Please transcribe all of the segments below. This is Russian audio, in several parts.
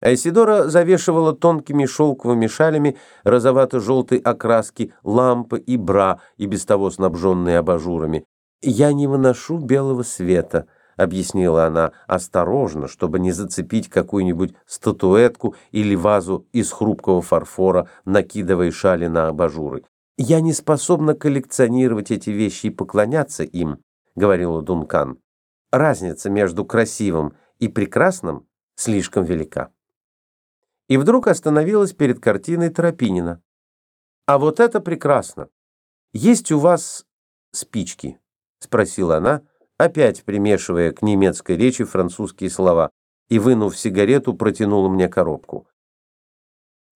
Айсидора завешивала тонкими шелковыми шалями розовато-желтой окраски лампы и бра, и без того снабженные абажурами. «Я не выношу белого света», — объяснила она осторожно, чтобы не зацепить какую-нибудь статуэтку или вазу из хрупкого фарфора, накидывая шали на абажуры. «Я не способна коллекционировать эти вещи и поклоняться им», — говорила Дункан. «Разница между красивым и прекрасным слишком велика» и вдруг остановилась перед картиной Тропинина. «А вот это прекрасно! Есть у вас спички?» — спросила она, опять примешивая к немецкой речи французские слова, и, вынув сигарету, протянула мне коробку.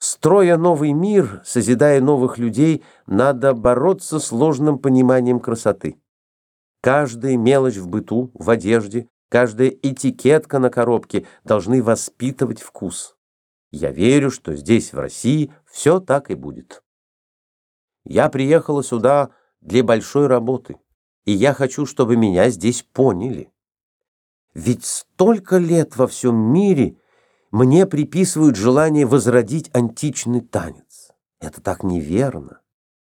Строя новый мир, созидая новых людей, надо бороться с ложным пониманием красоты. Каждая мелочь в быту, в одежде, каждая этикетка на коробке должны воспитывать вкус. Я верю, что здесь, в России, все так и будет. Я приехала сюда для большой работы, и я хочу, чтобы меня здесь поняли. Ведь столько лет во всем мире мне приписывают желание возродить античный танец. Это так неверно.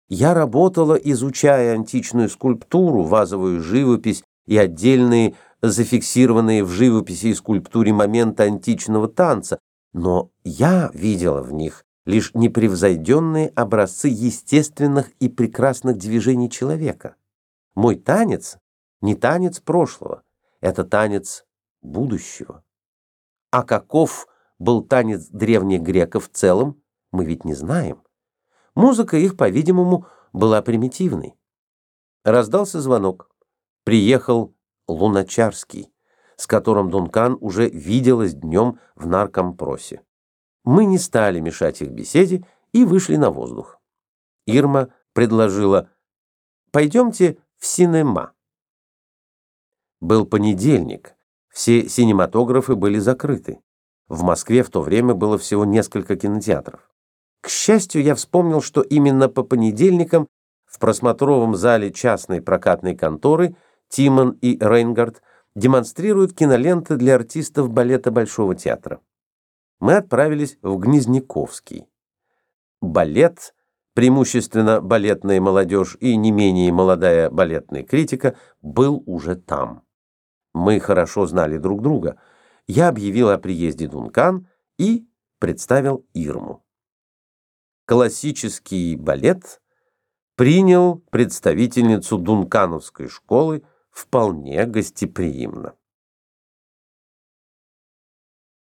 Я работала, изучая античную скульптуру, вазовую живопись и отдельные зафиксированные в живописи и скульптуре моменты античного танца, но я видела в них лишь непревзойденные образцы естественных и прекрасных движений человека. Мой танец не танец прошлого, это танец будущего. А каков был танец древних греков в целом, мы ведь не знаем. Музыка их, по-видимому, была примитивной. Раздался звонок. Приехал Луначарский с которым Дункан уже виделась днем в наркомпросе. Мы не стали мешать их беседе и вышли на воздух. Ирма предложила «Пойдемте в синема». Был понедельник, все синематографы были закрыты. В Москве в то время было всего несколько кинотеатров. К счастью, я вспомнил, что именно по понедельникам в просмотровом зале частной прокатной конторы Тимон и Рейнгард демонстрируют киноленты для артистов балета Большого театра. Мы отправились в Гнезняковский. Балет, преимущественно балетная молодежь и не менее молодая балетная критика, был уже там. Мы хорошо знали друг друга. Я объявил о приезде Дункан и представил Ирму. Классический балет принял представительницу Дункановской школы вполне гостеприимно.